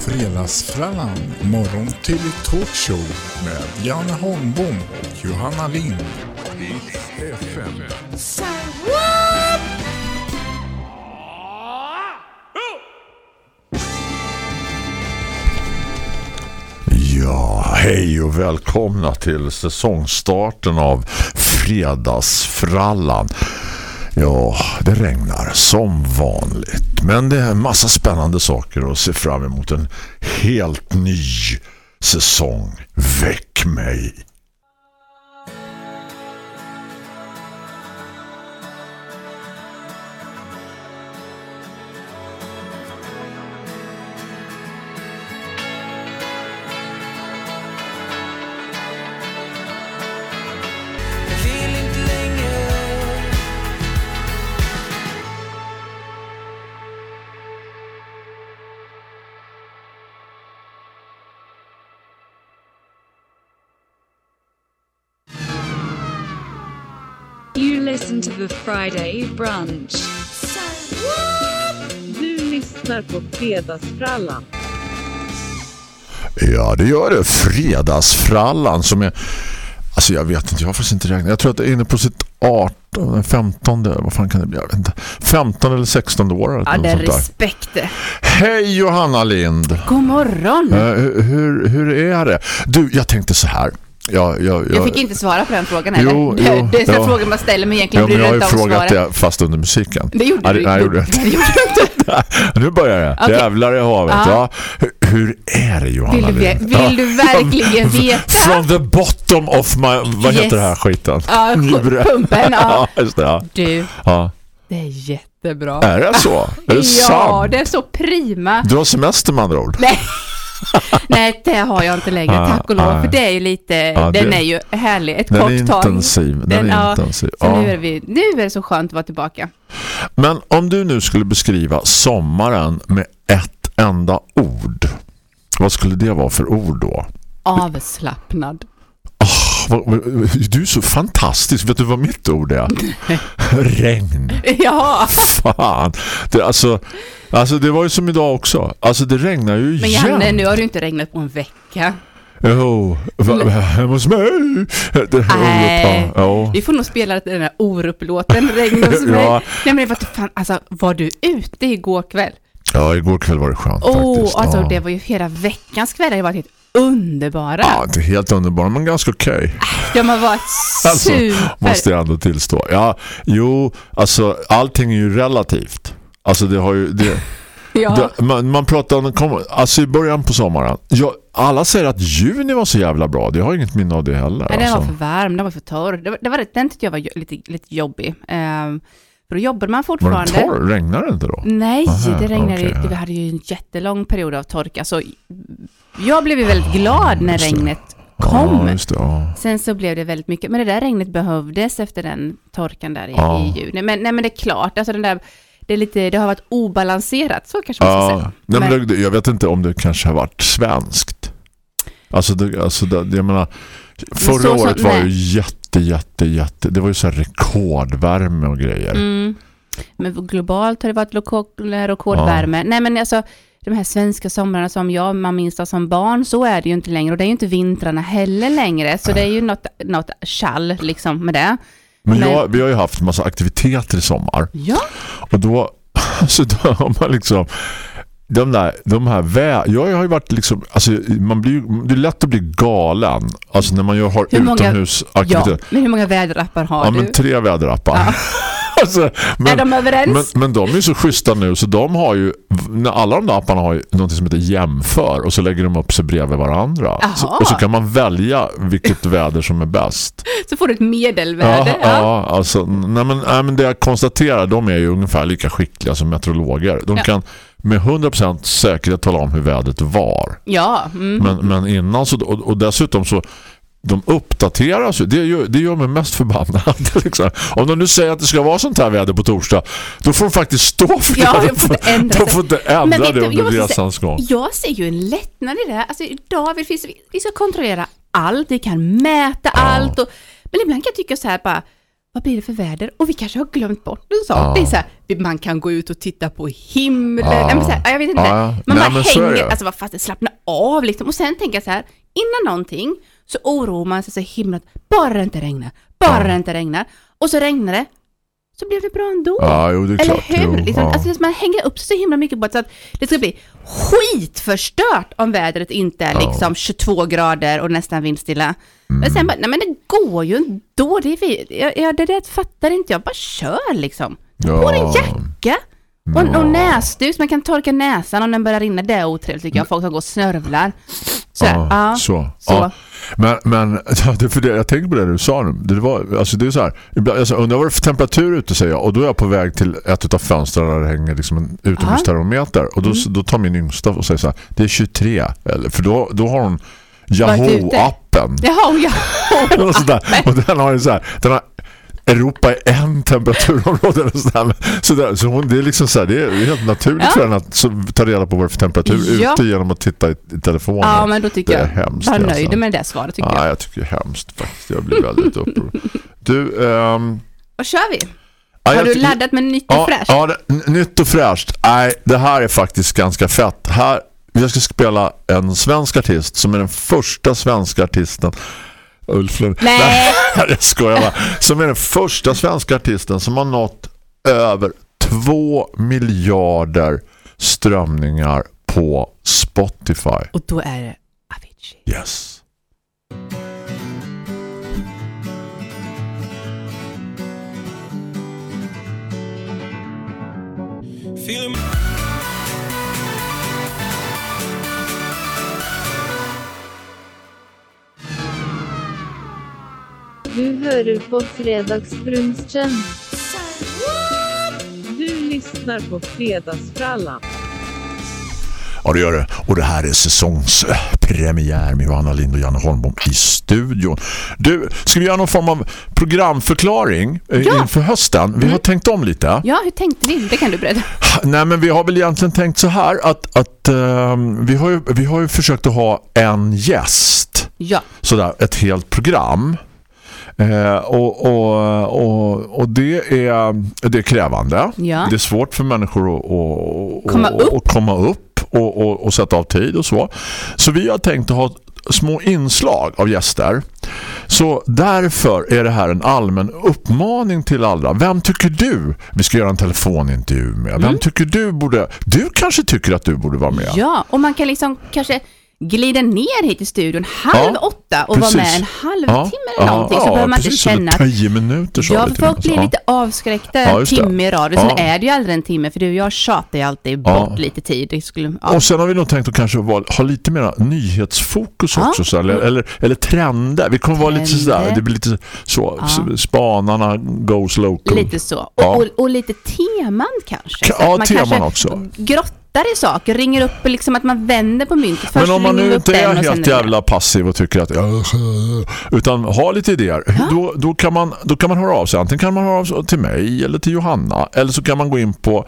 Fredagsfrallan, morgon till talkshow med Janne Holmbom och Johanna Lind. FM. Ja, hej och välkomna till säsongstarten av Fredagsfrallan. Ja, det regnar som vanligt. Men det är en massa spännande saker att se fram emot en helt ny säsong. Väck mig! The Friday brunch. Du lyssnar på Fredagsfrallan. Ja, det gör det. Fredagsfrallan som är... Alltså jag vet inte, jag har faktiskt inte räknat. Jag tror att det är inne på sitt 18, 15, vad fan kan det bli? Jag vet inte. 15 eller 16 år. Ja, det är respekt. Hej Johanna Lind! God morgon. Eh, hur, hur är det? Du, jag tänkte så här. Jag, jag, Jag fick inte svara på den frågan heller. Jo, det, jo, det är ja. fråga man ställer men Ja, egentligen men bryr jag har ju inte om frågat det fast under musiken. Det gjorde Ja, du Nej, gjorde det gjorde du inte. nu börjar det. Okej. Jävlar i havet. Ja. Ja. Hur, är det Johanna Vill du vill du verkligen veta? From the bottom of my... Vad Yes. heter det här skiten? Ja, pumpen, ja. ja, just det. Ja. Du, Ja. det är jättebra. Är det så? Är det ja, sant? det är så prima. Du har semester med andra ord. Nej. Nej, det har jag inte längre, Ah, tack och lov. ah. För det är ju lite, Ja, den det- är ju härlig. Ett Den kort är tag. intensiv. Den, Den- är intensiv. Så nu, är vi, nu är det så skönt att vara tillbaka. Men om du nu skulle beskriva sommaren med ett enda ord. Vad skulle det vara för ord då? Avslappnad. Du är så fantastisk. Vet du vad mitt ord är? Regn. Ja, Fan. Det, alltså, alltså det var ju som idag också. Alltså det regnar ju men igen. Janne, nu har du inte regnat på en vecka. Jo, hemma hos mig. Det, Nej. Vi får nog spela den där Orup-låten, Regn hos mig. Ja. Nej men vad fan, alltså var du ute igår kväll? ja, igår kväll var det skönt Åh, faktiskt. alltså ja. det var ju hela veckans kvällar, det var helt underbara. Ja, inte helt underbar, men ganska okej. De har varit Alltså, super. måste jag ändå tillstå. Ja, jo, alltså allting är ju relativt. Alltså det har ju... Det, ja. det, man, man pratar om... Alltså i början på sommaren. Ja, alla säger att juni var så jävla bra. Det har inget minne av det heller. Nej, den var alltså. för varm, den var för torr. Det var, det var, den tyckte jag var lite, lite jobbig. Ehm, för då jobbade man Var den fortfarande. torr? Regnar det inte då? Nej, Aha, det regnade ja. Vi hade ju en jättelång period av torka. Så jag blev ju väldigt glad när just det. regnet kom. Ja, det. Ja. Sen så blev det väldigt mycket, men det där regnet behövdes efter den torkan där i, Ja. i juni. Men, nej, men det är klart, alltså den där, det, är lite, det har varit obalanserat, så kanske man ska Ja, säga. nej, men Men- det, jag vet inte om det kanske har varit svenskt. Alltså, det, alltså det, jag menar förra så året var ju nej. jätte, jätte, jätte det var ju så här rekordvärme och grejer. Mm. Men globalt har det varit rekordvärme. Nej men alltså, de här svenska somrarna som jag, man minns det som barn, så är det ju inte längre. Och det är ju inte vintrarna heller längre. Så det är ju något, något kall liksom med det. Men Men- jag, vi har ju haft massa aktiviteter i sommar. Ja. Och då, så då har man liksom de där, de här vä jag har ju varit liksom, alltså man blir det är lätt att bli galen alltså när man ju har många- Ja, utomhusaktiviteter. men hur många väderappar har Ja, du? men tre väderappar. alltså, men, är de överens? men, men de är ju så schyssta nu så de har ju, alla de där apparna har ju något som heter jämför och så lägger de upp sig bredvid varandra. Så, och så kan man välja vilket väder som är bäst. Så får du ett medelvärde. Ja, ja, alltså, nej, men, nej, men det jag konstaterar, de är ju ungefär lika skickliga som meteorologer. De Ja. kan med 100% säkerhet tala om hur vädret var. ja. Mm. Men, men innan så, och, och dessutom så de uppdateras ju. Det gör, det gör mig mest förbannad. liksom. Om de nu säger att det ska vara sånt här väder på torsdag, då får de faktiskt stå för Ja, det. de får inte ändra de sig. får inte ändra Men vet det du, under resans gång. Jag ser ju en lättnad i det här. Alltså idag vi, finns, vi ska kontrollera allt, vi kan mäta allt. Och, men ibland kan jag tycka så här bara, vad blir det för väder? Och vi kanske har glömt bort en sak. Ja. Det är så här, man kan gå ut och titta på himlen. Ja. Nej, men så här, jag vet inte. Ja, ja. Man Nej, bara hänger, det. alltså vad fast slappna av liksom. Och sen tänker jag så här, innan någonting så oroar man sig så himla, bara det inte regnar, bara Ja. det inte regnar. Och så regnar det, så blev det bra ändå. Ja, jo, det är Eller klart. hur? Jo, liksom, ja. alltså, man hänger upp sig så himla mycket på att, så att det ska bli skitförstört om vädret inte är Ja. liksom 22 grader och nästan vindstilla. Men Mm. sen bara, nej men det går ju ändå. Det är vi, ja, ja, det där fattar inte jag. Bara kör liksom. Ta på en Ja. jacka. Och, och näsduk, man kan torka näsan om den börjar rinna. Det är otrevligt tycker jag. Folk som går och snörvlar. Så, ja. ja. så. så. Ja. Men, men för det, jag tänker på det du sa nu. Det, var, alltså det är så här, ibland, alltså, undrar vad det är för temperatur ute säger jag. Och då är jag på väg till ett av fönstren där det hänger liksom en utomhustermometer. Och då, Mm. då tar min yngsta och säger så här, det är 23. Eller, för då, då har hon. Yahoo-appen. Jaha, ja. och, och den har ju så här, den har Europa är en temperaturområde eller sådär. Så, där, så hon, det är liksom så här, det är helt naturligt Ja. för henne att ta reda på vad det är för temperatur Ja. ute genom att titta i, i telefonen. ja, men då tycker det är jag, hemskt, var alltså. nöjd med det svaret tycker Ja, jag. jag tycker det är hemskt faktiskt. Jag blir väldigt upprörd. Du, ehm, Vad kör vi? ja, Har jag du laddat med nytt och ja, fräscht? Ja, det, nytt och fräscht. Nej, det här är faktiskt ganska fett. Här, jag ska spela en svensk artist som är den första svenska artisten Ulf Lund. Nej. jag skojar bara. Som är den första svenska artisten som har nått över två miljarder strömningar på Spotify. Och då är det Avicii. Yes. Feeling Du hører på Fredagsbrunchen. Du lyssnar på Fredagsfrallan. Ja, det gör det. Och det här är säsongspremiär med Johanna Lind och Janne Holmbom i studion. Du, ska vi göra någon form av programförklaring eh, Ja. inför hösten? Vi har tänkt om lite. Ja, hur tänkte vi? Det kan du berätta. Nej, men vi har väl egentligen tänkt så här att, att ehm, vi, har ju, vi har ju försökt att ha en gäst. Ja, Sådär, ett helt program. Eh, och, och, och, och det är det är krävande. Ja. Det är svårt för människor att, att, Komma upp. att komma upp och, och, sätta av tid och så. Så vi har tänkt att ha små inslag av gäster. Så därför är det här en allmän uppmaning till alla. Vem tycker du vi ska göra en telefonintervju med? Vem tycker du borde... Du kanske tycker att du borde vara med? Mm. ja. Och man kan liksom kanske glida ner hit i studion halv Ja, åtta och precis. vara med en halvtimme eller någonting. så ja, behöver man inte precis, känna eller att tio minuter så Ja, folk blir Ja. lite avskräckta Ja, en timme i radio. Sen Ja. är det ju aldrig en timme, för du och jag tjatar ju alltid bort Ja. lite tid. Skulle, ja. Och sen har vi nog tänkt att kanske ha lite mer nyhetsfokus Ja. också. Så, eller, eller, eller trender. Vi kommer vara lite sådär. Det blir lite så. Ja. Spanarna goes local. Lite så. Och, Ja. och, och lite teman kanske. Ka- Så ja, man teman kanske också. grottar i saker, ringer upp liksom att man vänder på myntet. Först Men om man nu inte är helt jävla passiv och tycker att utan har lite idéer då, då, kan man, då kan man höra av sig. Antingen kan man höra av sig till mig eller till Johanna eller så kan man gå in på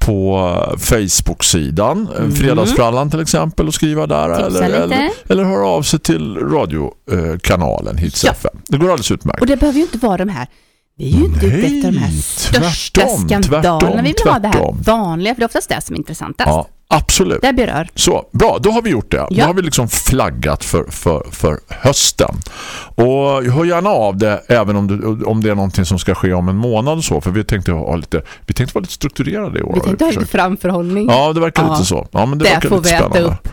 på eh, Facebook-sidan mm. Fredagsfrallan till exempel och skriva där eller, eller, eller höra av sig till radiokanalen Hits Ja. FM. Det går alldeles utmärkt. Och det behöver ju inte vara de här vi är ju inte ute efter de här största tvärtom, skandalerna. tvärtom, vi vill ha det här vanliga, för det är oftast det som är intressantast. Ja, absolut. Det berör. Så, bra, då har vi gjort det. Då Ja. har vi liksom flaggat för, för, för hösten. Och hör gärna av det även om det, om det är någonting som ska ske om en månad och så. För vi tänkte ha lite, vi tänkte vara lite strukturerade i år. Vi tänkte ha lite framförhållning Ja, det verkar Ja. lite så. Ja, men det, Det verkar får lite vi äta spännande. upp.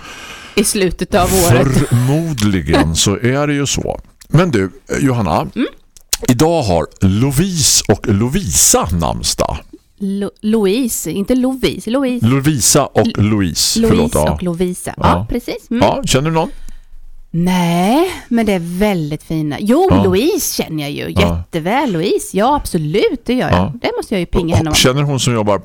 i slutet av året. Förmodligen så är det ju så. Men du, Johanna. Mm. Idag har Lovise och Lovisa namnsdag. Lo- Louise, inte Lovise, Louise. Lovisa och Louise. Louise Förlåt, ja. och Lovisa. Ja, Ja. precis. Mm. ja, känner du någon? Nej, men det är väldigt fina. Jo, Ja. Louise känner jag ju. Jätteväl Louise. Ja, absolut, det gör jag. Ja. Det måste jag ju pinga henne om. Känner hon som jobbar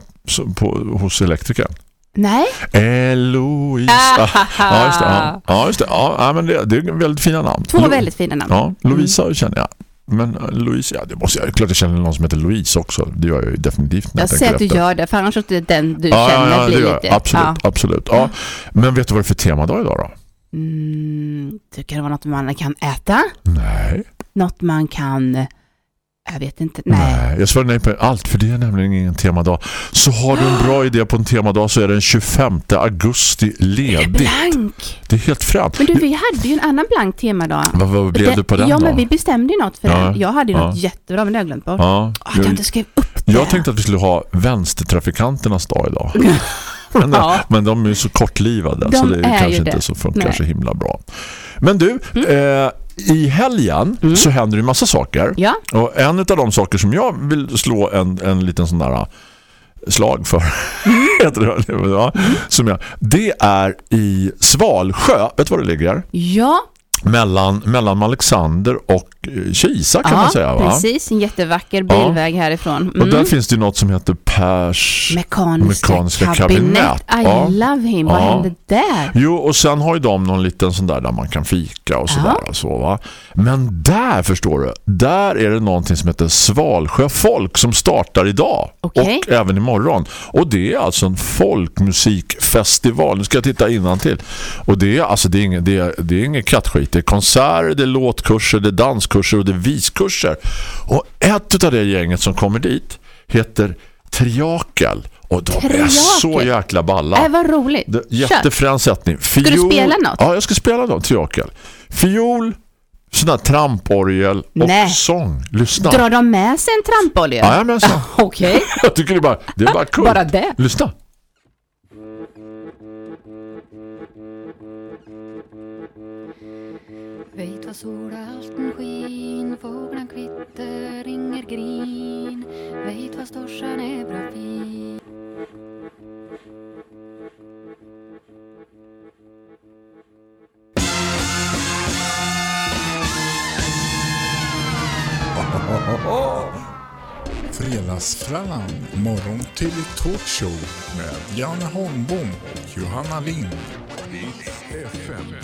på, hos elektrikern? Nej. Eloise. Ah, ja, just det. Ja, ja, just det. Ja, men det, det är väldigt fina namn. Två väldigt fina namn. Ja, Lovisa känner jag. Men eh, Louise, ja, det måste jag. Klart jag känner någon som heter Louise också. Det gör jag ju definitivt när Jag jag, ser att du efter. gör det, för annars är det den du ja, känner ja, ja, blir lite... Absolut, Ja. absolut. Ja. Men vet du vad det är för temadag idag då? Mm, det var något man kan äta? Nej. Något man kan Jag vet inte. Nej. Nej, jag svarar nej på allt för det är nämligen ingen temadag. Så har du en bra idé på en temadag så är den 25 augusti ledig. Blank. Det är helt främt. Men du, vi hade ju en annan blank temadag. Vad, vad blev det på den Ja, då? men vi bestämde ju något för Ja, den. Jag hade ju ja. något jättebra, men det har jag glömt bort. Ja, Att jag inte skrev upp det. jag tänkte att vi skulle ha vänstertrafikanternas dag idag. Men, Ja. men de är ju så kortlivade De så det är kanske ju inte det. så funkar Nej. Mm. så himla bra. Men du, eh, i helgen så händer det ju massa saker. Ja. Och en av de saker som jag vill slå en, en liten sån där uh, slag för Mm. ja, som jag, det är i Svalsjö, vet du var det ligger? Ja, Mellan, mellan Alexander och eh, Kisa kan ja man säga va? precis. En jättevacker bilväg härifrån. Och Mm. där finns det något som heter Pers Mekaniska, Mekaniska kabinett. I Ja. love him. Vad Ja. hände där? Jo, och sen har ju de någon liten sån där där man kan fika och sådär Ja. och så va. Men där förstår du, där är det någonting som heter Svalsjö folk som startar idag Okej. och även imorgon. Och det är alltså en folkmusikfestival. Nu ska jag titta innan till. Och det är alltså det är inget, det är, det är inget kattskit. Det är konserter, det är låtkurser, det är danskurser och det är viskurser. Och ett av det gänget som kommer dit heter Triakel. Och de är Triakel? så jäkla balla. Äh, vad roligt. Det, jättefrän sättning. Fiol, du spela något? Ja, jag ska spela något, triakel. Fiol, sån här tramporgel och Nej. sång. Lyssna. Drar de med sig en trampolier? Jajamensan. Okej. Jag tycker det är bara, det är bara kul. Bara det? Lyssna. Veit vad sola allten skin, fåglan kvitter, ringer grin Veit vad storsan är bra fin Fredagsfrallan, morgon till talkshow med Janne Holmbom och Johanna Lind. FM.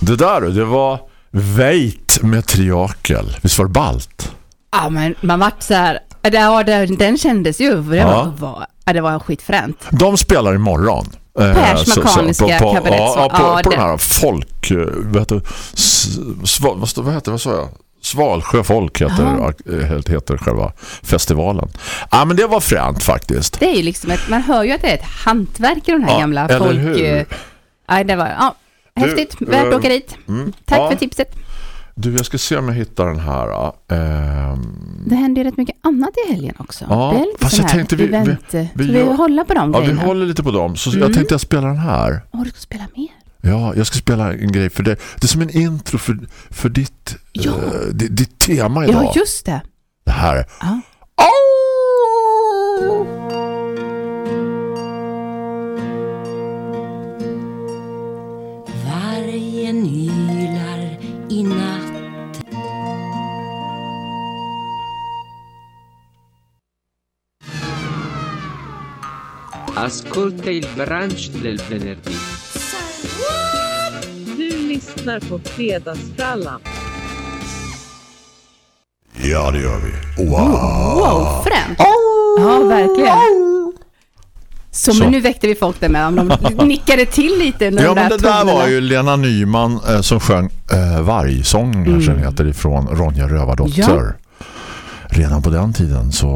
Det där det var Veit med triakel. Visst var det balt? Ja, men man vart så här... Ja, den, den kändes ju. Det, Ja. var, ja, det var skitfränt. De spelar imorgon. Eh, Pers så- mekaniska på, på, kabinett. Ja, på, Ja, på det- den här folk... eh, s, sva, vad, vad heter vad sa jag? Svalsjö folk heter, eh, heter själva festivalen. Ja, men det var fränt faktiskt. Det är ju liksom ett, man hör ju att det är ett hantverk i de här Ja, gamla eller folk... hur? eh, Ja, det var ja, häftigt. Du, Värt att eh, åka dit. Mm. Tack ja. för tipset. Du, jag ska se om jag hittar den här. ehm, Det händer ju rätt mycket annat i helgen också. Ja, det är lite fast jag tänkte vi- vi- event. vi så vi gör- håller på de ja, vi grejerna. håller lite på dem. Så Mm. jag tänkte jag spela den här. Åh, du ska spela mer. Ja, jag ska spela en grej för det. Det är som en intro för, för ditt, Ja. eh, ditt, ditt tema idag. Ja, just det. Det här. Ja. Vargen ylar i natt Ascolta il brunch del venerdì. Lyssnar på Fredagsfrallan. Ja, det gör vi. Wow. Wow, fränt. Ja, verkligen. Så, Så. men nu väckte vi folk där med. Om de nickade till lite under Ja, de men det där tonerna. var ju Lena Nyman eh, som sjöng eh, Vargsången kanske den heter ifrån Ronja Rövardotter. Mm. Ja. Redan på den tiden så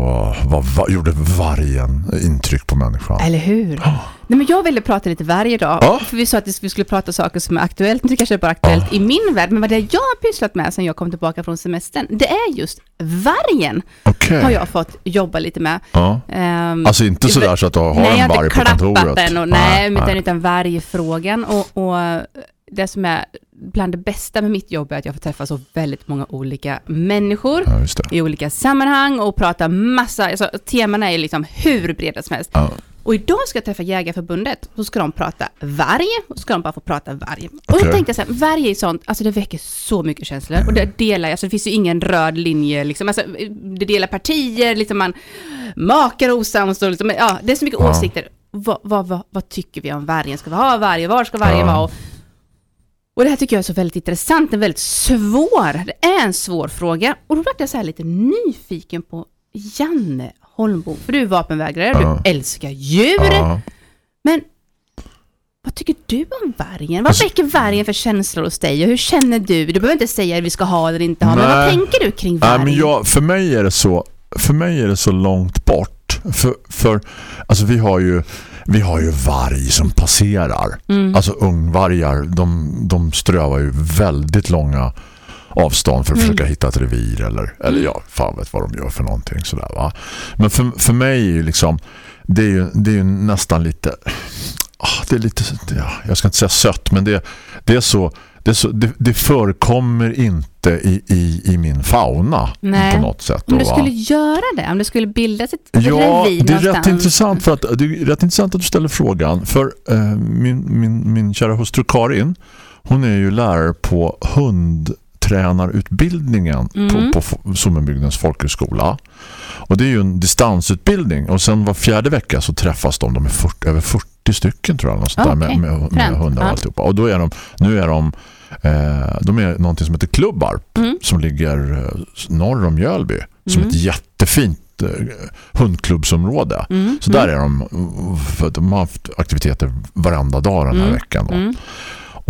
var, va, gjorde vargen intryck på människan. Eller hur? Nej, men jag ville prata lite varje dag. Ja. För vi sa att vi skulle prata saker som är aktuellt. Det kanske är bara aktuellt i min värld. Men vad det jag har pysslat med sen jag kom tillbaka från semestern, det är just vargen. Okej. Har jag fått jobba lite med. Ehm, Alltså inte sådär så att du har nej, en varg på kontoret. Och, nej, utan, utan vargfrågan. Och, och det som är bland det bästa med mitt jobb är att jag får träffa så väldigt många olika människor Ja, i olika sammanhang och prata massa, alltså teman är liksom hur breda som helst. Ja. Och idag ska jag träffa Jägarförbundet, så ska de prata varg, och så ska de bara få prata varg. Och Okej. då tänkte jag så här, varg är sånt, alltså det väcker så mycket känslor. Och det delar jag, alltså det finns ju ingen röd linje, liksom, alltså det delar partier, liksom man makar osams och liksom, ja, det är så mycket Ja. åsikter. Vad, vad, vad, vad tycker vi om vargen? Ska vi ha varg? Var ska vargen Ja. vara? Och, det här tycker jag är så väldigt intressant, en väldigt svår, det är en svår fråga. Och då vart jag så här lite nyfiken på Janne Holmbom, för du är vapenvägrare, Ja. du älskar djur. Ja. Men vad tycker du om vargen? Vad Alltså- väcker vargen för känslor hos dig? Och hur känner du? Du behöver inte säga att vi ska ha eller inte ha, men vad Nej. tänker du kring Nej, vargen? men jag, för mig är det så för mig är det så långt bort. För, för alltså vi har ju vi har ju varg som passerar. Mm. Alltså ungvargar, de, de strövar ju väldigt långa avstånd för att Mm. försöka hitta ett revir eller, eller ja, fan vet vad de gör för någonting sådär va. Men för, för mig är ju liksom det är ju, det är ju nästan lite det är lite ja, jag ska inte säga sött men det, det är så det, så, det, det förekommer inte i, i, i min fauna Nej. på något sätt. Om du va? skulle göra det, om det skulle bildas ett, Ja, revir det är rätt någonstans. intressant för att det är rätt intressant att du ställer frågan för eh, min, min, min kära hustru Karin hon är ju lärare på hundtränarutbildningen Mm. på, på Sommenbygdens folkhögskola. Och det är ju en distansutbildning och sen var fjärde vecka så träffas de, de är 40, över 40 stycken tror jag något sånt där, Okej, med, med, med hundar och Ja. alltihopa. Och då är de, nu är de eh, de är någonting som heter Klubbarp Mm. som ligger eh, norr om Mjölby som Mm. ett jättefint eh, hundklubbsområde. Mm, Så där är de för att de har haft aktiviteter varenda dag den här Mm, veckan. Då.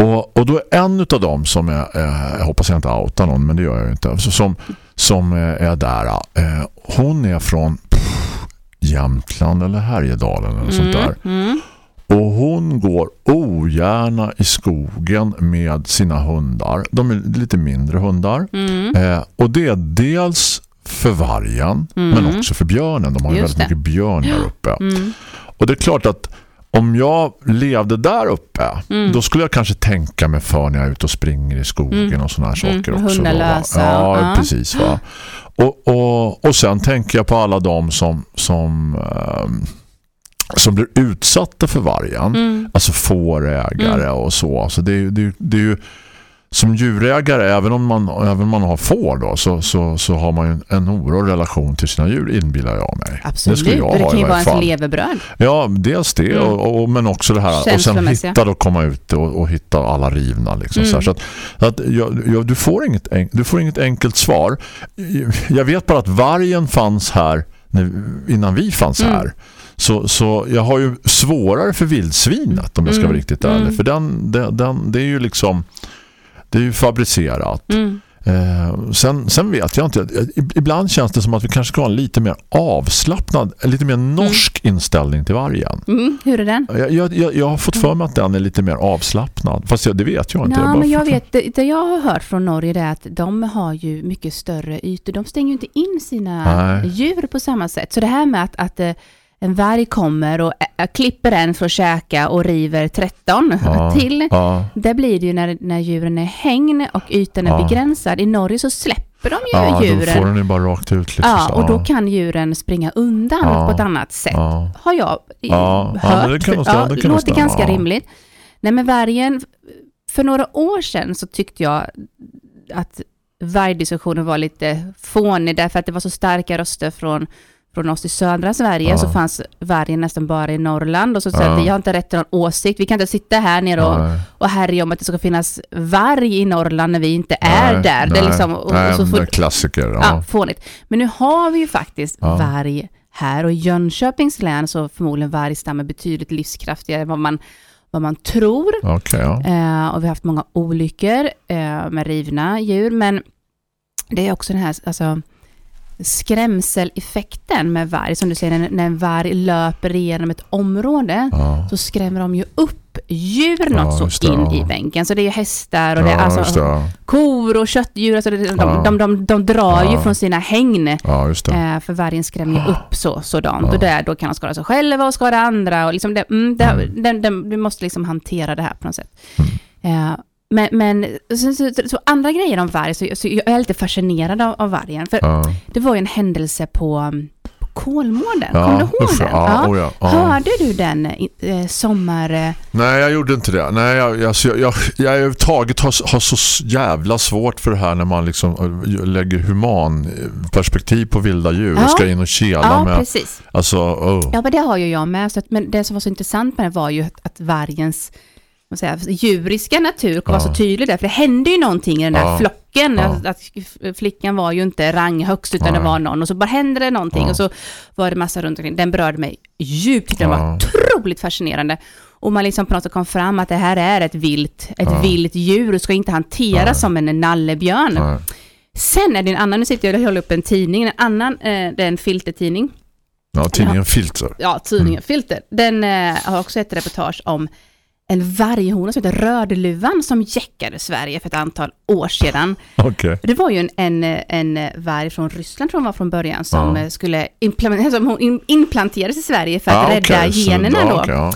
Mm. Och, och då är en av dem som är, eh, jag hoppas jag inte outar någon men det gör jag ju inte, så som, som eh, är där eh, hon är från pff, Jämtland eller Härjedalen eller sånt där. Mm. Och hon går ogärna i skogen med sina hundar. De är lite mindre hundar. Mm. Eh, och det är dels för vargen Mm. men också för björnen. De har ju väldigt det. mycket björn där uppe. Mm. Och det är klart att om jag levde där uppe Mm. då skulle jag kanske tänka mig för när jag är ute och springer i skogen Mm. och såna här Mm, saker också. hundar då, va? Ja, ja. precis va. Och, och, och sen tänker jag på alla de som som, ehm, som blir utsatta för vargen. Mm. Alltså fårägare och så. Så det det, ju- det är ju som djurägare, även om man, även om man har får då, så, så, så har man ju en, en oerhörd relation till sina djur inbillar jag mig. Absolut, Det skulle jag det kan ju vara ens fall. levebröd. Ja, dels det Mm. och, och, men också det här och sen hitta då komma ut och, och hitta alla rivna liksom, Mm. så, så att, så att jag, jag, du, får inget, du får inget enkelt svar. Jag vet bara att vargen fanns här när, innan vi fanns Mm. här. Så, så jag har ju svårare för vildsvinet om jag ska Mm. vara riktigt Mm. ärlig. För den, den, den, det är ju liksom det är ju fabricerat. Mm. Eh, sen, sen vet jag inte. Ibland känns det som att vi kanske ska ha en lite mer avslappnad, en lite mer norsk inställning till vargen. Mm. Hur är den? Jag, jag, jag, jag har fått för mig att den är lite mer avslappnad. Fast jag, det vet jag inte. Ja, bara men jag vet, det, det jag har hört från Norge är att de har ju mycket större ytor. De stänger ju inte in sina Nej. djur på samma sätt. Så det här med att, att eh, en varg kommer och ä, klipper en för att käka och river 13 Ja, till. Ja, Det blir det ju när, när djuren är hängn och ytan är Ja. begränsad. I Norge så släpper de ju ja då djuren. får den ju bara rakt ut. Liksom, Ja, och då kan djuren springa undan Ja. på ett annat sätt. Ja. Har jag Ja, ja, hört. men det kan nog ja, det kan låter ganska ja. rimligt. Nej, men vargen, för några år sedan så tyckte jag att vargdiskussionen var lite fånig därför att det var så starka röster från från oss i södra Sverige Ja. så fanns vargen nästan bara i Norrland och så sa Ja. att vi har inte rätt till någon åsikt. Vi kan inte sitta här nere och, Nej. och härja om att det ska finnas varg i Norrland när vi inte är Nej, där. Det är nej, liksom, och, nej, och så får, klassiker. Ja, Ja. fånigt. Men nu har vi ju faktiskt Ja. varg här och i Jönköpings län så förmodligen vargstammen betydligt livskraftigare än vad man, vad man tror. Okej, ja. Eh, och vi har haft många olyckor eh, med rivna djur, men det är också den här alltså, skrämseleffekten med varg. Som du säger, när, en varg löper igenom ett område Ja. så skrämmer de ju upp djur Ja, något just så in ja. i bänken. Så det är ju hästar och det är Ja, alltså kor och köttdjur. Alltså de, Ja. de, de, de drar ju Ja. från sina hägn. Ja. Eh, för vargen skrämmer ju upp så, sådant. Ja. Och där, då kan de skada sig själva och skada andra. Och liksom det, mm, det, den, den, vi måste liksom hantera det här på något sätt. Mm. Eh, men, men så, så, så, andra grejer om varg, så, så jag är lite fascinerad av, av vargen. För Ja. det var ju en händelse på, på Kolmården. Ja, Kommer du ihåg usch, den? ja, oh ja. Hörde du den eh, sommar... Eh, Nej, jag gjorde inte det. Nej, jag, jag, jag, jag, jag överhuvudtaget har, har så jävla svårt för det här när man liksom äh, lägger human eh, perspektiv på vilda djur och ska in och kela ja, med. precis. Alltså, oh. Ja, men det har ju jag med. Så att, men det som var så intressant med det var ju att, att vargens säger jag, djuriska natur var Ja. så tydlig där. För det hände ju någonting i den där Ja. flocken. Ja. Att, att flickan var ju inte ranghögst utan Nej. det var någon. Och så bara hände det någonting och så var det massa runt omkring. Den berörde mig djupt. Den var otroligt fascinerande. Och man liksom på något sätt kom fram att det här är ett vilt, ett vilt djur och ska inte hanteras som en nallebjörn. Sen är det en annan, nu sitter jag och håller upp en tidning, en annan, eh, det är en filtertidning. Ja, tidningen Filter. Ja, tidningen Filter. Den eh, har också ett reportage om en varghona som heter Rödluvan som jäckade Sverige för ett antal år sedan. Okej. Det var ju en, en, en varg från Ryssland tror jag var från början som Ja. skulle som implanterades i Sverige för att Ja, rädda okej, så- generna ja, då. okej, ja.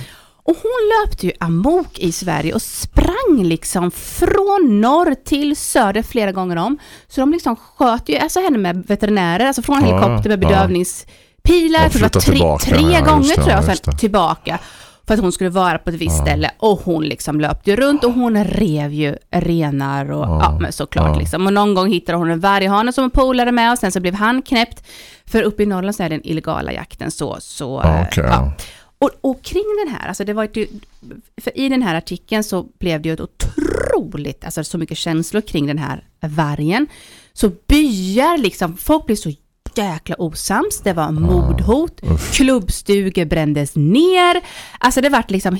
Och hon löpte ju amok i Sverige och sprang liksom från norr till söder flera gånger om. Så de liksom sköt ju alltså henne med veterinärer, alltså från Ja, helikopter med ja. bedövningspilar. För det var tre, tre ja, gånger tror jag, ja, och sen tillbaka. För att hon skulle vara på ett visst Ja. ställe. Och hon liksom löpte runt och hon rev ju renar och Ja. ja, men såklart Ja. liksom. Och någon gång hittade hon en varghane som hon polade med och sen så blev han knäppt. För uppe i Norrland så är den illegala jakten så, så okej, ja. Och, och kring den här, alltså det var ju, för i den här artikeln så blev det ju ett otroligt, alltså så mycket känslor kring den här vargen. Så byar liksom, folk blev så jäkla osams, det var mordhot, klubbstugor brändes ner, alltså det vart liksom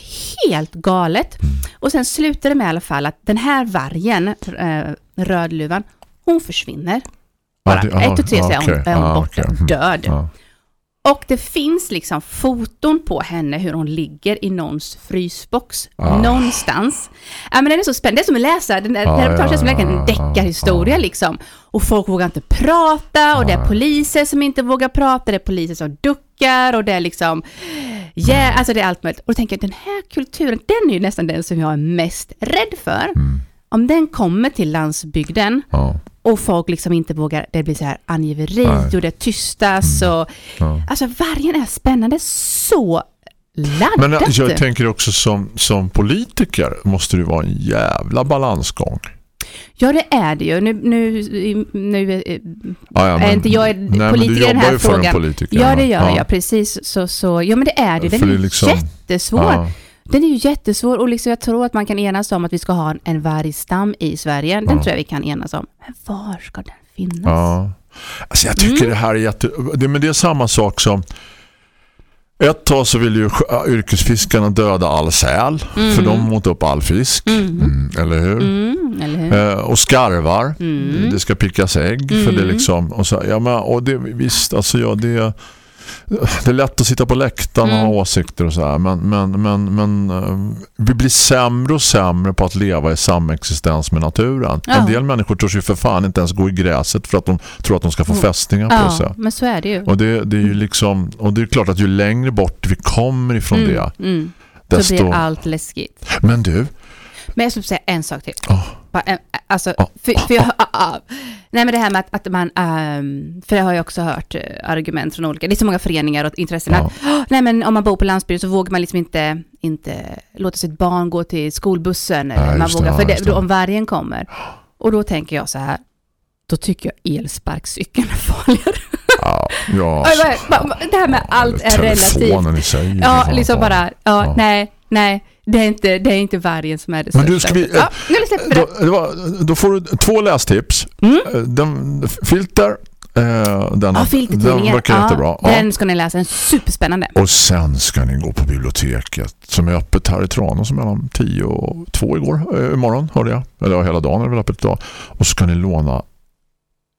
helt galet. Och sen slutade det med i alla fall att den här vargen, eh, Rödluvan, hon försvinner. Bara, Ja, det- ett och tre så är hon, okej. är hon Ja, borta. Mm. död. Ja. Och det finns liksom foton på henne hur hon ligger i någons frysbox. Ah. Någonstans. Ja men den är så spännande. Det är som att läsa, den där Ah, ah, reportagen är som ja, en ja, deckarhistoria ja. liksom. Och folk vågar inte prata och det är poliser som inte vågar prata, det är poliser som duckar och det är liksom, ja, Mm. alltså det är allt möjligt. Och då tänker jag, den här kulturen, den är ju nästan den som jag är mest rädd för. Mm. Om den kommer till landsbygden Ja. och folk liksom inte vågar, det blir så här angiveri Nej. Mm. och det tystas och Ja. Alltså vargen är spännande så laddat. Men eh, jag tänker också som, som politiker måste det vara en jävla balansgång. Ja det är det ju. Nu, nu, nu eh, Ja, ja, är inte jag är nej, men politiker i den här ju för en frågan. politiker. Ja det gör ja. jag, precis. Så, så, ja men det är det. Den det är liksom- jättesvår. Den är ju jättesvår och liksom jag tror att man kan enas om att vi ska ha en, en vargstam i Sverige. Den Ja. tror jag vi kan enas om. Men var ska den finnas? Ja. Alltså jag Mm. tycker det här är jätte... Det, men det är samma sak som... Ett tag så vill ju sk- yrkesfiskarna döda all säl. För de åt upp all fisk. Mm. Mm, eller hur? Mm, eller hur? Eh, och skarvar. Mm. Det ska pickas ägg. För det Mm. liksom... Och så, ja, men, och det, visst, alltså ja, det det är lätt att sitta på läktaren och Mm. ha åsikter och så här. Men, men, men, men eh, vi blir sämre och sämre på att leva i samexistens med naturen. Ja. En del människor tror sig för fan inte ens gå i gräset för att de tror att de ska få Mm. fästingar på sig. Ja, men så är det ju. Och det, det är ju liksom och det är klart att ju längre bort vi kommer ifrån Mm, det mm. Så desto... blir allt läskigt. Men du, Men jag skulle säga en sak till. Bara en- Alltså, för, för jag, ah. nej men det här med att, att man, ehm, för jag har ju också hört eh, argument från olika, det är så många föreningar och intressen att, "Åh, nej men om man bor på landsbygden så vågar man liksom inte, inte låta sitt barn gå till skolbussen. Eller Ja, man det, vågar, ja, för det, det. då, om vargen kommer. Och då tänker jag så här, då tycker jag elsparkcykeln är farligare. ja, ja det här med allt är relativt. telefonen i sig. Ja, liksom bara, ja, Ja. nej, nej, det är, inte, det är inte vargen som är det Men du, ska vi- Ja, nu släpper. Då, det var, då får du två lästips. Mm. Eh, Den, filter, eh, den, Ja, filtertidningen. den verkar ja, jättebra. Ja. Den ska ni läsa, den är superspännande. Och sen ska ni gå på biblioteket som är öppet här i Tranås mellan 10 och 2 igår. Eh, imorgon hörde jag. Eller ja, hela dagen är det väl öppet idag. Och så ska ni låna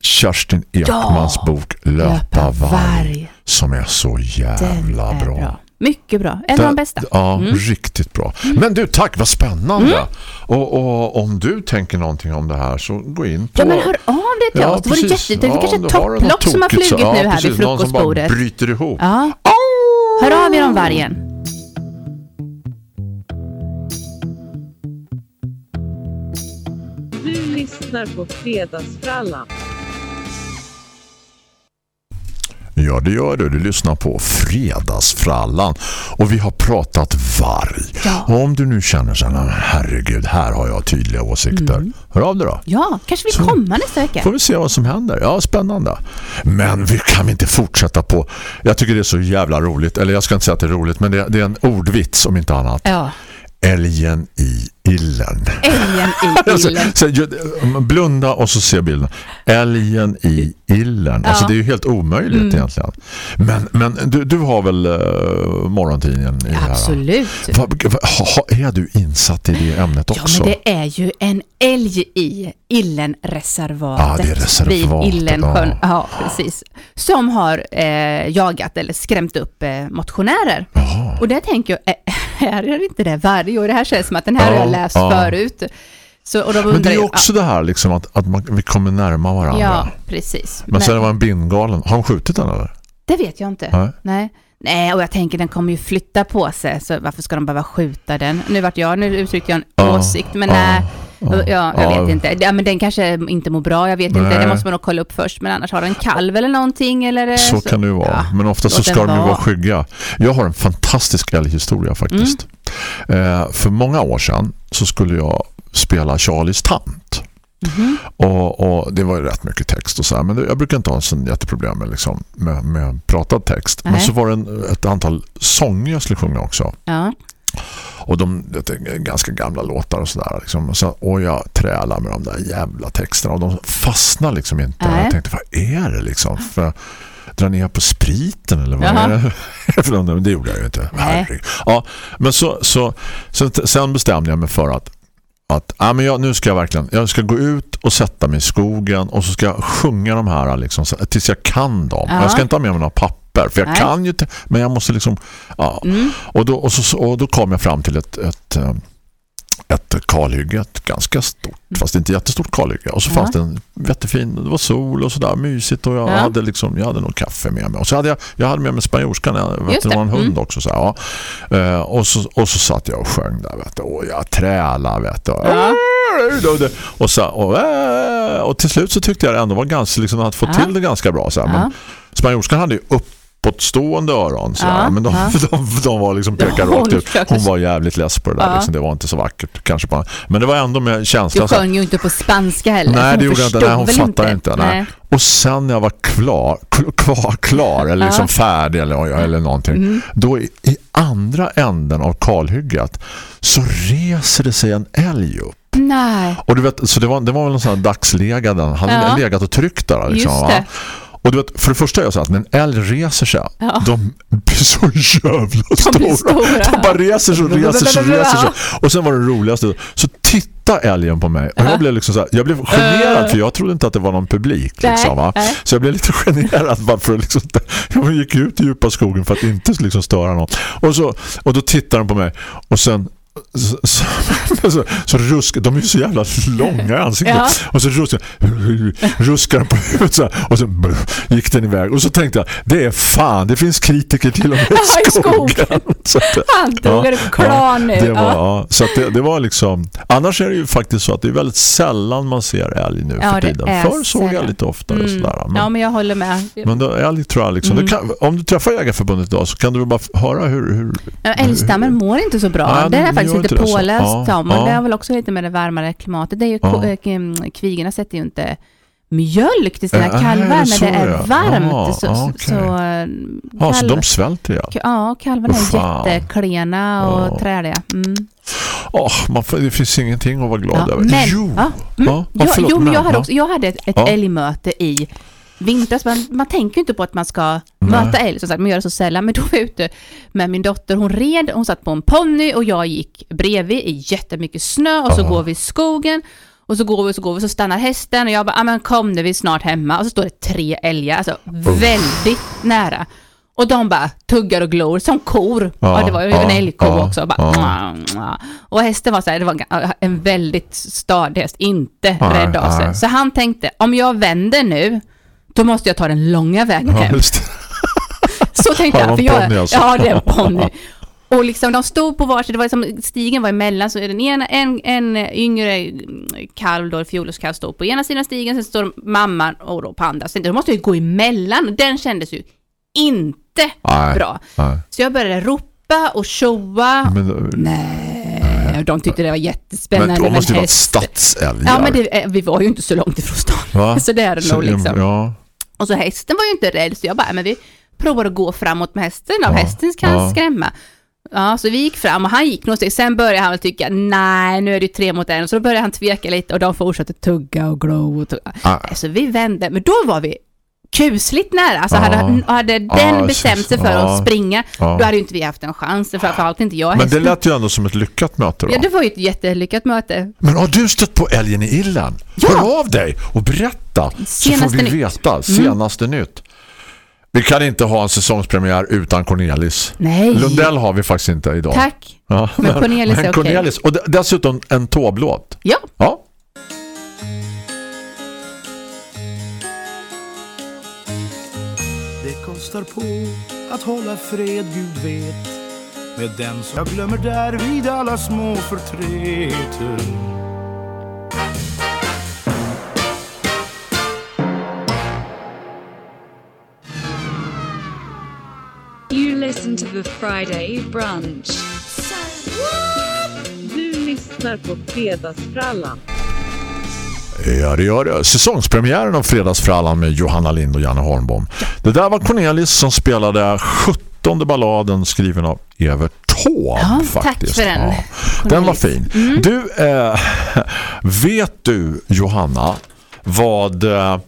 Kerstin Ekmans bok Löpa varg som är så jävla är bra. bra. Mycket bra. En av de bästa. Ja, Mm. riktigt bra. Men du, tack, vad spännande. Och, och om du tänker någonting om det här så gå in på... Ja, men hör av dig till oss. Det vore precis. jätte, det är kanske något topplock som har flugit nu ja, här precis, vid Någon som bara frukostbordet. bryter ihop. Ja. Hör av er om vargen. Du lyssnar på Fredagsfrallan. Ja, det gör du. Du lyssnar på Fredagsfrallan. Och vi har pratat varg. Ja. Och om du nu känner så här, herregud, här har jag tydliga åsikter. Mm. Hör av dig då. Ja, kanske vi Så. kommer nästa vecka. Får vi se vad som händer. Ja, spännande. Men vi kan inte fortsätta på... Jag tycker det är så jävla roligt. Eller jag ska inte säga att det är roligt, men det, det är en ordvits om inte annat. Ja. Älgen i illen. Älgen i Alltså, illen. så, jag- blunda och så se bilden. Älgen i illen. Alltså Ja. det är ju helt omöjligt Mm. egentligen. Men, men du, du har väl uh, morgontidningen i här? Absolut. Vad, vad, ha, är du insatt i det ämnet Ja, också? men det är ju en älg i Illenreservatet. Ja, det är reservatet, Vid Illensjön. ja. Ja. precis. Som har eh, jagat eller skrämt upp eh, motionärer. Jaha. Och det tänker jag, eh, är det inte det varje år? Det här känns som att den här har Ja, jag läst ja. förut. Så, och då Men det undrar är också det här liksom att, att man, vi kommer närma varandra. Ja, precis. Men sen var en bindgalen. Har de skjutit den eller? Det vet jag inte. Nej. Nej. Nej, och jag tänker den kommer ju flytta på sig, så varför ska de behöva skjuta den? Nu vart jag, nu uttryckte jag en Ja, åsikt, men ja, nej. Ja, Ja, jag ja. vet inte. Ja, men den kanske inte mår bra, jag vet inte. Nej. Det måste man nog kolla upp först. Men annars har den kalv eller någonting eller? Så kan det ju vara. Men ofta så ska de ju vara. skygga. Jag har en fantastisk älghistoria faktiskt. Eh, för många år sedan så skulle jag spela Charlies tant. Mhm. Och, och det var ju rätt mycket text och så här, men det, jag brukar inte ha en sån jätteproblem med, liksom, med, med pratad text. Men Nej. så var det en, ett antal sånger jag skulle sjunga också. Ja. Och de ganska gamla låtar och sådär. Liksom. Så, och jag trälar med de där jävla texterna. Och de fastnar liksom inte. Nej. Jag tänkte, vad är det liksom? För, dra ner på spriten eller vad Jaha. är det? För de- det gjorde jag ju inte. Ja, men så, så, så sen bestämde jag mig för att att ja, men jag, nu ska jag verkligen jag ska gå ut och sätta mig i skogen och så ska jag sjunga de här liksom, tills jag kan dem. Ja. Jag ska inte ha med mig några papper för jag Nej. kan ju inte, men jag måste liksom ja. Mm. och, då, och, så, och då kom jag fram till ett, ett, eh, ett kalhygge, ett ganska stort, fast inte jättestort kalhygge. Och så Mm. Ja. fanns det en jättefin, det var sol och sådär mysigt och jag Ja. hade liksom, jag hade nog kaffe med mig. Och så hade jag, jag hade med mig spanjorskan, jag vet det var en hund Mm. också. Så, här, ja. Eh, och, så, och så satt jag och sjöng där, vet du. Och jag trälade, vet du. Ja. Och, så, och, eh, och till slut så tyckte jag det ändå var ganska, liksom, att få till det ganska bra. Så här. Men spanjorskan hade ju uppåtstående öron så Ja, men de, ja. de, de var liksom pekade rakt ut. Hon var jävligt less på det där. Ja. Liksom. Det var inte så vackert kanske. På, men det var ändå med Du känslan. så här, sjöng ju inte på spanska heller. Nej, hon det gjorde jag inte. Nej, hon väl fattar inte. Nej. Och sen när jag var klar, kl- klar, klar eller liksom färdig eller, eller någonting, Mm. då i, i andra änden av kalhygget så reser det sig en älg upp. Nej. Och du vet, så det var, det var väl en sån här dagslega den. Han hade Ja. legat och tryckt där. Liksom, Just va? Och du vet, för det första är jag så att när en älg reser sig, Ja. de blir så jävla De stora. stora. De bara reser sig, reser sig, reser sig. Och sen var det roligaste, så titta älgen på mig. Och jag blev liksom så här, jag blev generad för jag trodde inte att det var någon publik. Liksom. Så jag blev lite generad bara för att liksom, jag gick ut i djupa skogen för att inte liksom störa någon. Och, så, och då tittar de på mig och sen så, så, så, ruskar, de är ju så jävla långa i ansiktet Ja. och så ruskar, ruskar de på huvudet så här, och så gick den iväg och så tänkte jag, det är fan, det finns kritiker till och med i skogen. Så att, Han tog en klar nu. det var, Ja. ja, så det, det var liksom annars är det ju faktiskt så att det är väldigt sällan man ser älg nu Ja, för det tiden. Förr såg jag lite oftare Mm. sådär. Men, Ja, men jag håller med. men då, älg tror jag liksom, Mm. det kan, om du träffar Jägarförbundet idag så kan du bara höra hur, hur Ja, Älgstammen mår inte så bra. Nej, det är faktiskt lite det, påläst Ja, om. Men ja. det har väl också lite med det varmare klimatet. Det är ju Ja. eh, kvigorna sätter ju inte mjölk till sina Äh, är kalvar det när så det är varmt. Ja, så, ja, okej. så, ja, så de svälter ihjäl. Ja, kalvarna är Fan. jätteklena och Ja. träliga. Mm. Åh, man det finns ingenting att vara glad Ja, över. men, jo, ja, mm. Ja, ja, jo, förlåt, jo, men jag hade, ja. också, jag hade ett, ett Ja. älgmöte i vintras. Man, man tänker inte på att man ska Nej. möta älg, som sagt, man gör det så sällan. Men då var jag ute med min dotter, hon red, hon satt på en ponny och jag gick bredvid i jättemycket snö och så Ja. går vi i skogen. Och så går vi och så går vi så stannar hästen och jag bara, ah, men kom nu, vi är snart hemma. Och så står det tre älgar, alltså väldigt nära. Och de bara tuggar och glor som kor. Ja, Ja, det var ju ja, en älgko ja, också. Bara, ja. Och hästen var så här, det var en väldigt stadig häst, inte Nej, rädd av sig. Så han tänkte, om jag vänder nu, då måste jag ta den långa vägen Ja, hem. Så tänkte Ja, För jag ponny alltså. Ja, det är en ponny. Och liksom de stod på varsitt, det var liksom, stigen var emellan, så den ena, en, en yngre kalv då, fjolårskalv stod på ena sidan stigen, sen står mamman och då på andra. Så då måste ju gå emellan, den kändes ju inte Nej, bra. nej. Så jag började ropa och tjoa. Men, Nej, de tyckte det var jättespännande men de måste ju vara stadsälgar. Ja, men det, eh, vi var ju inte så långt ifrån stan. Va? Så det är det nog liksom. Ja, Och så hästen var ju inte rädd, så jag bara, men vi provar att gå framåt med hästen, av Ja, hästen kan ja. skrämma. Ja, så vi gick fram och han gick några steg. Sen började han väl tycka, nej, nu är det tre mot en. Så då började han tveka lite och de fortsatte tugga och glo och tugga. Ah. Så vi vände, men då var vi kusligt nära. Alltså Ja. hade, hade den Ja, bestämt sig för att springa, Ja. då hade ju inte vi haft en chans. Framförallt inte jag. Men det lät ju ändå som ett lyckat möte då. Ja, det var ju ett jättelyckat möte. Men har du stött på älgen i illen? Ja. Hör av dig och berätta så får Senaste vi nytt. Mm. veta senaste nytt. Vi kan inte ha en säsongspremiär utan Cornelis. Nej. Lundell har vi faktiskt inte idag. Tack. Ja, Men Cornelis är men okej. Cornelis. Och d- dessutom en tåblåt. Ja. Ja. Det kostar på att hålla fred, Gud vet Med den som jag glömmer där vid alla små förtreter listen to the Friday brunch. Du lyssnar på Fredagsfrallan. Ja, det gör det. Säsongspremiären av Fredagsfrallan med Johanna Lind och Janne Holmbom. Det där var Cornelis som spelade 17 balladen skriven av Evert Taube Ja, tack faktiskt. för den, Ja, den var fin. Du, eh, vet du Johanna vad eh,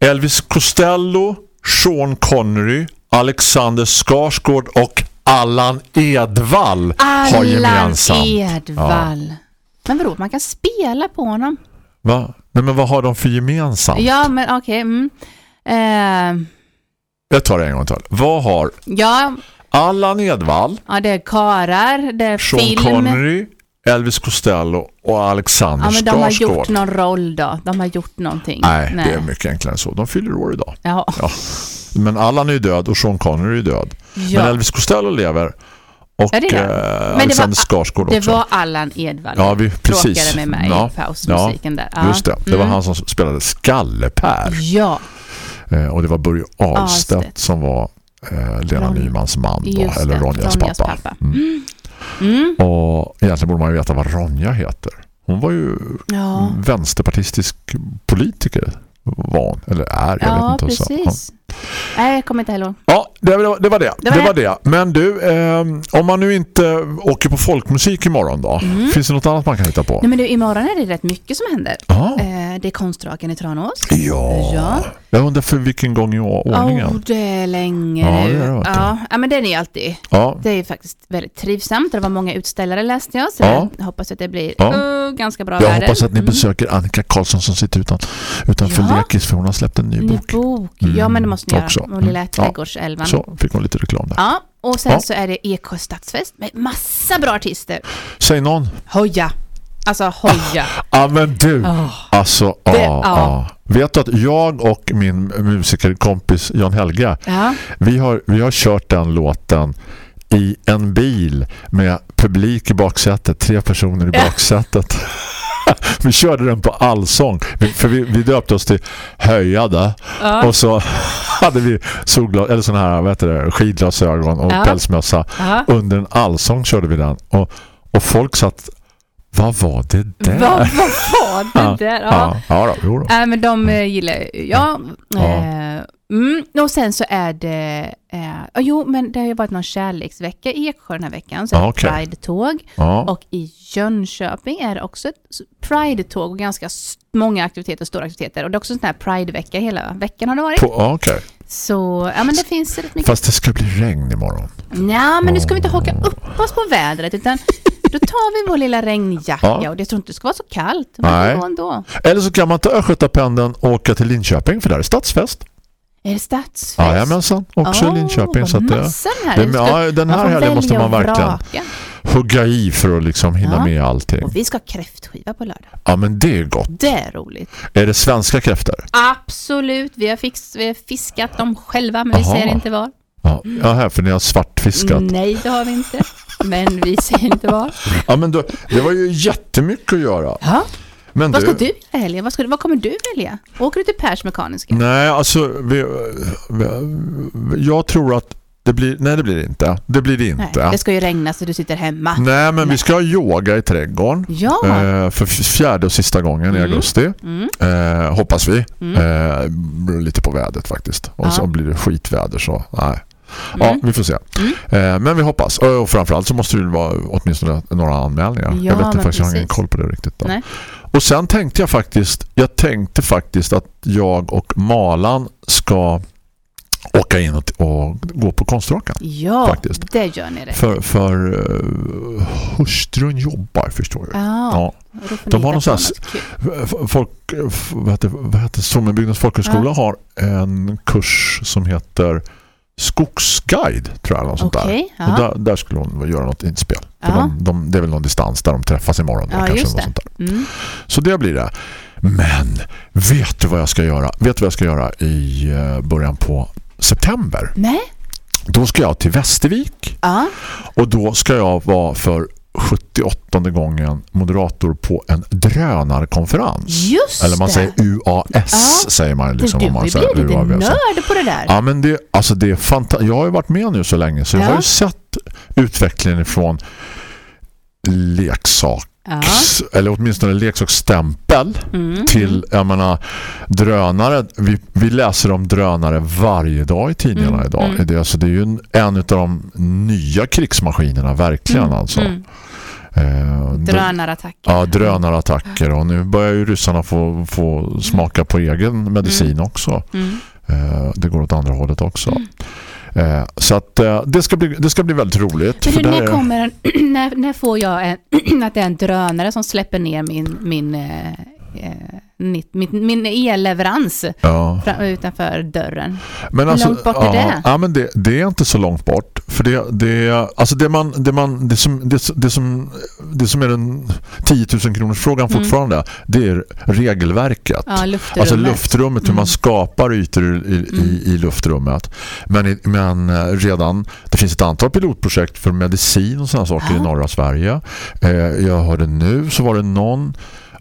Elvis Costello, Sean Connery, Alexander Skarsgård och Allan Edwall har Allan gemensamt? Edwall. Men vadå, man kan spela på honom? Va? Nej, men vad har de för gemensamt? Ja, men okej. mm. Eh, Jag tar det en gång till. Vad har ja, Allan Edwall, ja, det är karar, det är Sean film. Connery, Elvis Costello och Alexander Ja, men de har Skarsgård? gjort någon roll då. De har gjort någonting. Nej, det är mycket enklare än så. De fyller år idag. Ja. Ja. Men Allan är ju död och Sean Connery är död. Ja. Men Elvis Costello lever och Ja, det eh, det Alexander var- Skarsgård Det också. var Allan Edwall. Ja, vi, precis. Med mig ja. i pausmusiken där. Ja. Just det. Det var Mm. han som spelade Skallepär. Ja, Eh, och det var Börje Ahlstedt Ahlstedt. som var eh, Lena Ron- Nymans man då, eller det. Ronjas, Ronjas pappa. pappa. Mm. Mm. Och egentligen borde man ju veta vad Ronja heter. Hon var ju Ja. vänsterpartistisk politiker var hon, eller är, jag ja vet inte. Precis. Nej, jag kommer inte heller. Ja, det var det. Var det. Det Det var var det. Men du, eh, om man nu inte åker på folkmusik imorgon då, finns det något annat man kan hitta på? Mm. Nej, men du, imorgon är det rätt mycket som händer. Ja. Eh, det är konstdraken i Tranås. Ja. Ja. Jag undrar för vilken gång i ordningen. Oh, det är länge Ja, det är ja. ja, men den är alltid. Ja. Det är faktiskt väldigt trivsamt. Det var många utställare läste jag. Så Ja. jag hoppas att det blir Ja. uh, ganska bra Jag väder. hoppas att ni Mm. besöker Annika Karlsson som sitter utan, utanför Ja. Lekis för hon har släppt en ny Ny bok. bok. Mm, Ja, men det måste ni göra. lilla Mm. Ja. Trädgårdsälvan. Så fick hon lite reklam där. Ja, och sen så är det Eksjö stadsfest med massa bra artister. Säg någon. Hoja. Alltså hoja. Ja men du, Åh. alltså ja, Det- ja. Vet du att jag och min musikerkompis Jan Helge, Ja. vi har, vi har kört den låten i en bil med publik i baksätet, tre personer i baksätet. vi körde den på allsång, för vi, vi döpte oss till Höjade Ja. och så hade vi solglas, eller såna här heter det, skidglasögon och Ja. pälsmössa. Ja. Under en allsång körde vi den och, och folk satt vad var det där? Vad, vad var det där? Ja. Ja, ja då, då. Nej, men de eh, gillar jag. Ja. Eh, mm, och sen så är det... Eh, jo, men det har ju varit någon kärleksvecka i Eksjö den här veckan. Så Ja, det okej. Pride-tåg. Ja. Och i Jönköping är det också ett Pride-tåg och ganska många aktiviteter, stora aktiviteter. Och det är också en sån här Pride-vecka hela veckan har det varit. På, ja, okej. Så, ja men det finns rätt mycket. Fast det ska bli regn imorgon. Ja, men nu ska vi inte haka upp oss på vädret, utan då tar vi vår lilla regnjacka. Ja. Och jag tror inte det ska vara så kallt. Nej. det ändå. Eller så kan man ta Östgötapendeln och åka till Linköping för där är stadsfest. Är det stadsfest? Jajamensan, också i Åh, Linköping. Så att det, det, ja, den här helgen måste man verkligen vraka. hugga i för att liksom hinna Ja. med allting. Och vi ska ha kräftskiva på lördag. Ja, men det är gott. Det är roligt. Är det svenska kräftor? Absolut. Vi har, fix, vi har fiskat dem själva, men vi Aha. säger inte var. Ja, här för ni har svartfiskat. Nej, det har vi inte. Men vi säger inte var. Ja, men då, det var ju jättemycket att göra. Ja. Men Vad ska du i helgen? Vad, ska, du- vad kommer du välja? Åker du till Pers Mekaniska? Nej, alltså vi, vi, jag tror att det blir, nej det blir det inte. Det blir det Nej, inte. det ska ju regna så du sitter hemma. Nej, men vi ska ha yoga i trädgården. Ja. Eh, för fjärde och sista gången i Mm. augusti. Mm. Eh, hoppas vi. Mm. Eh, lite på vädret faktiskt. Och Ja. så blir det skitväder så nej. Ja, vi får se. Eh, men vi hoppas. Och, framförallt så måste det vara åtminstone några anmälningar. Ja, jag vet inte faktiskt, jag har ingen koll på det riktigt. Då. Nej. Och sen tänkte jag faktiskt, jag tänkte faktiskt att jag och Malan ska åka in och, och gå på konstrakan. Ja, Faktiskt. det gör ni rätt. För, för uh, hustrun jobbar, förstår du. Ja, då får De har någon sån här folk, vad heter, vad heter Sommenbygdens folkhögskola Ja. har en kurs som heter Skogsguide tror jag. Något sånt Okej, där. ja. Och där, där skulle hon göra något inspel. Ja. de, de, det är väl någon distans där de träffas imorgon. Ja, kanske något det. sånt där. Mm. Så det blir det. Men vet du vad jag ska göra? Vet du vad jag ska göra i eh, början på september? Nej, Då ska jag till Västervik. ja. Och då ska jag vara för 78 gången moderator på en drönarkonferens. Just Eller man säger UAS Ja. säger man liksom. du om man säger lite UAS. nörd på det där. Ja men det, alltså det är fanta- Jag har ju varit med nu så länge så jag Ja. har ju sett utvecklingen från leksak Ja. eller åtminstone leksaksstämpel Mm. till, jag menar, drönare. Vi, vi läser om drönare varje dag i tidningarna Mm, idag. mm. Det, alltså, det är ju en, en av de nya krigsmaskinerna, verkligen Mm, alltså. mm. Eh, Drönarattacker. Ja, drönarattacker. Och nu börjar ju ryssarna få, få smaka på egen medicin också. Mm. Eh, det går åt andra hållet också. Eh, så att eh, det, ska bli, det ska bli väldigt roligt. Men när, är- kommer en, när, när får jag en, att det är en drönare som släpper ner min, min, eh, mitt, min, elleverans ja. utanför dörren? Men Hur långt bort är ja, det? Ja, men det, det är inte så långt bort. För det, det, alltså det, man, det, man, det, som, det, det, som, det som är den 10 000 kronors frågan Mm. fortfarande, det är regelverket. Ja, luftrummet. Alltså luftrummet, hur Mm. man skapar ytor i, i, i luftrummet. Men, men eh, redan, det finns ett antal pilotprojekt för medicin och sådana saker i norra Sverige. Eh, jag hörde nu så var det någon eh,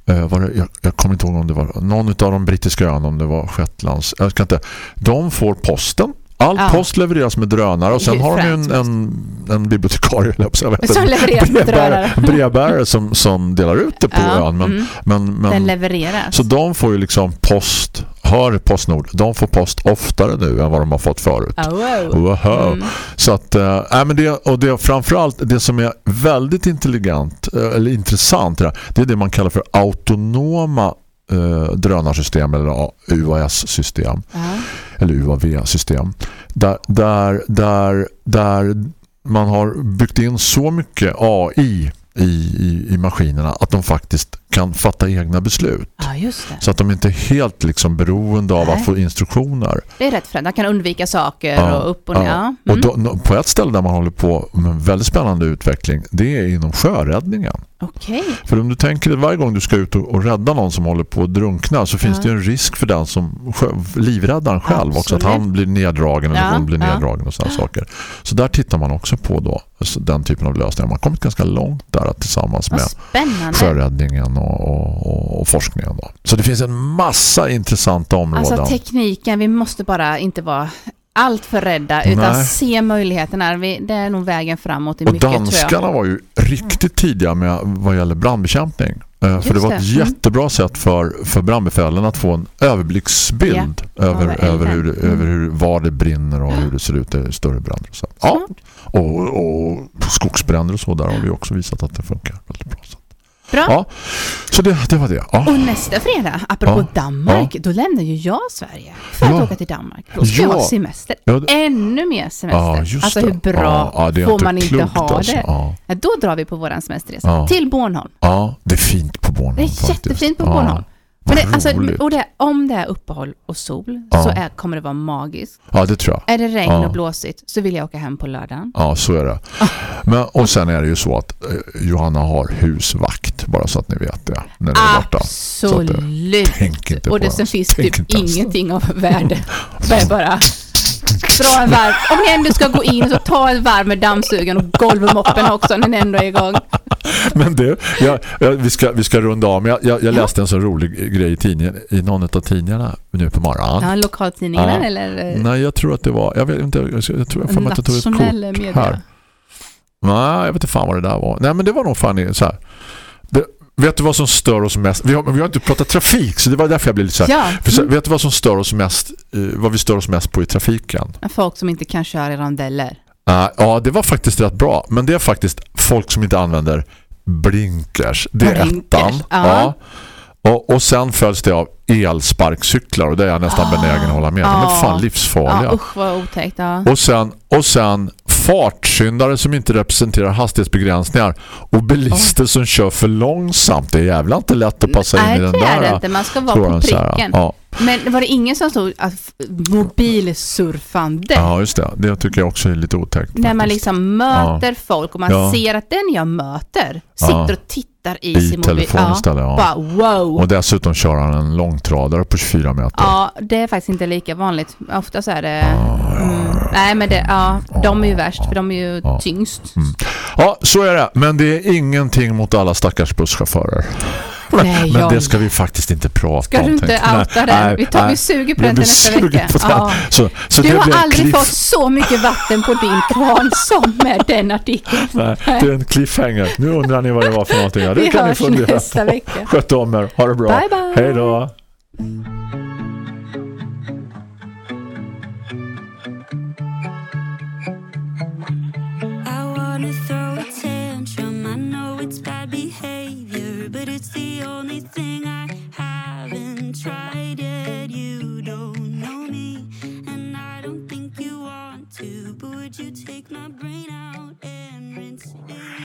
var det, jag, jag kommer inte ihåg om det var någon av de brittiska öarna, om det var Shetlands. Jag ska inte, de får posten. All Ja. post levereras med drönare och sen har de ju en, en, en bibliotekarie Som levererar brevbärare, brevbärare som, som delar ut det på Ja, ön. Men, mm. men, men, Den levereras. så de får ju liksom post, hör Postnord, de får post oftare nu än vad de har fått förut. Ah, wow. Wow. Mm. Så att, äh, men det, och det framförallt det som är väldigt intelligent eh, eller intressant det, det är det man kallar för autonoma eh, drönarsystem eller UAS-system Ja. eller UAV-system där, där, där, där man har byggt in så mycket AI i, i, i maskinerna att de faktiskt kan fatta egna beslut. ja. Så att de inte är helt liksom beroende av Nej. att få instruktioner. Det är rätt fränt. Man kan undvika saker Ja, och upp och ner. Ja. Och Mm. då, nå- på ett ställe där man håller på med en väldigt spännande utveckling det är inom sjöräddningen. Okej. För om du tänker dig varje gång du ska ut och, och rädda någon som håller på att drunkna så finns Ja. det en risk för den som livräddaren själv också. Att Absolut. han blir neddragen eller Ja, hon blir neddragen och sådana saker. Så där tittar man också på då alltså den typen av lösningar. Man har kommit ganska långt där att tillsammans Vad med spännande. sjöräddningen och, och, och, och forskningen. Då. Så det finns en massa intressanta områden. Alltså tekniken, vi måste bara inte vara allt för rädda utan Nej. se möjligheterna. Det är nog vägen framåt i Och mycket danskarna var ju riktigt tidiga med vad gäller brandbekämpning. Eh, För det Just var ett det. Mm. jättebra sätt för, för brandbefälen att få en överblicksbild över, Av över, hur. Mm. över hur, var det brinner och hur det ser ut i större bränder. Och, så. Ja. Och, och skogsbränder och så där har vi också visat att det funkar väldigt bra. Så, Bra. ja. så det, det var det. Ja. Och nästa fredag, apropå Ja, Danmark, då lämnar ju jag Sverige för att Ja. åka till Danmark. Då ska jag Ja. ha semester. Ja, Ännu mer semester. Ja, alltså hur bra Ja, ja, får man inte ha alltså. det? Ja. Ja, då drar vi på våran semesterresa Ja. till Bornholm. ja, det är fint på Bornholm Det är faktiskt. jättefint på Ja. Bornholm. Men det, alltså, och det, om det är uppehåll och sol Ja. så är, kommer det vara magiskt. Ja, det tror jag. Är det regn Ja. och blåsigt så vill jag åka hem på lördagen. Ja, så är det. Men, och sen är det ju så att eh, Johanna har husvakt, bara så att ni vet det, när ni är borta. Att, eh, Absolut. tänk inte och det det. som finns typ ingenting av värde. Det är bara dra en varv. Om ni ändå ska gå in så ta en varv med dammsugaren och golvmoppen också när ni ändå är igång. Men det, jag, jag, vi, ska, vi ska runda av. Jag, jag, jag läste en så rolig grej i, tidningen, i någon av tidningarna nu på morgonen. Ja, lokaltidningen Ja. eller Nej, jag tror att det var... Jag vet inte, jag, tror jag får att jag tog ett kort media. här. Nej, jag vet inte fan vad det där var. Nej, men det var nog fan så här. Vet du vad som stör oss mest? Vi har, vi har inte pratat trafik så det var därför jag blev lite så här. Ja. För så, vet du vad som stör oss mest eh, vad vi stör oss mest på i trafiken? Folk som inte kan köra i rondeller. Uh, ja, det var faktiskt rätt bra. Men det är faktiskt folk som inte använder blinkers. Det är Blinkers, ettan. ja. Och, och sen följs det av elsparkcyklar och det är jag nästan benägen att hålla med. De är Ja. fan livsfarliga. Ja, usch vad otäckt. Ja. Och sen, och sen fartsyndare som inte representerar hastighetsbegränsningar och bilister som kör för långsamt. Det är jävla inte lätt att passa in Nej, i den det där. är det inte. Man ska vara på pricken. Ja. Men var det ingen som stod att mobilsurfande? ja, just det. Det tycker jag också är lite otäckt. När man faktiskt. liksom möter folk och man Ja. ser att den jag möter sitter Ja. och tittar i, I sin mobil. telefon istället, ja. Bara wow. Och dessutom kör han en långtradare på 24 meter. Ja, det är faktiskt inte lika vanligt. Ofta så är det... Mm, nej, men det, ja, de är ju värst för de är ju tyngst. Ja, så är det. Men det är ingenting mot alla stackars busschaufförer. Nej, Men det ska vi faktiskt inte prata Ska om. du inte outa den? Vi tar- vi suger på den till nästa vecka. på den. Ja. Så, så Du det har aldrig cliff- fått så mycket vatten på din kvarn som med den artikeln. Nej, det är en cliffhanger. Nu undrar ni vad det var för någonting. Ja, det Vi kan ni hörs fundera nästa på. vecka. Sköt om er. Ha det bra. Bye, bye. Hej då. It's bad it's the only thing I haven't tried yet. You don't know me, and I don't think you want to. But would you take my brain out and rinse it?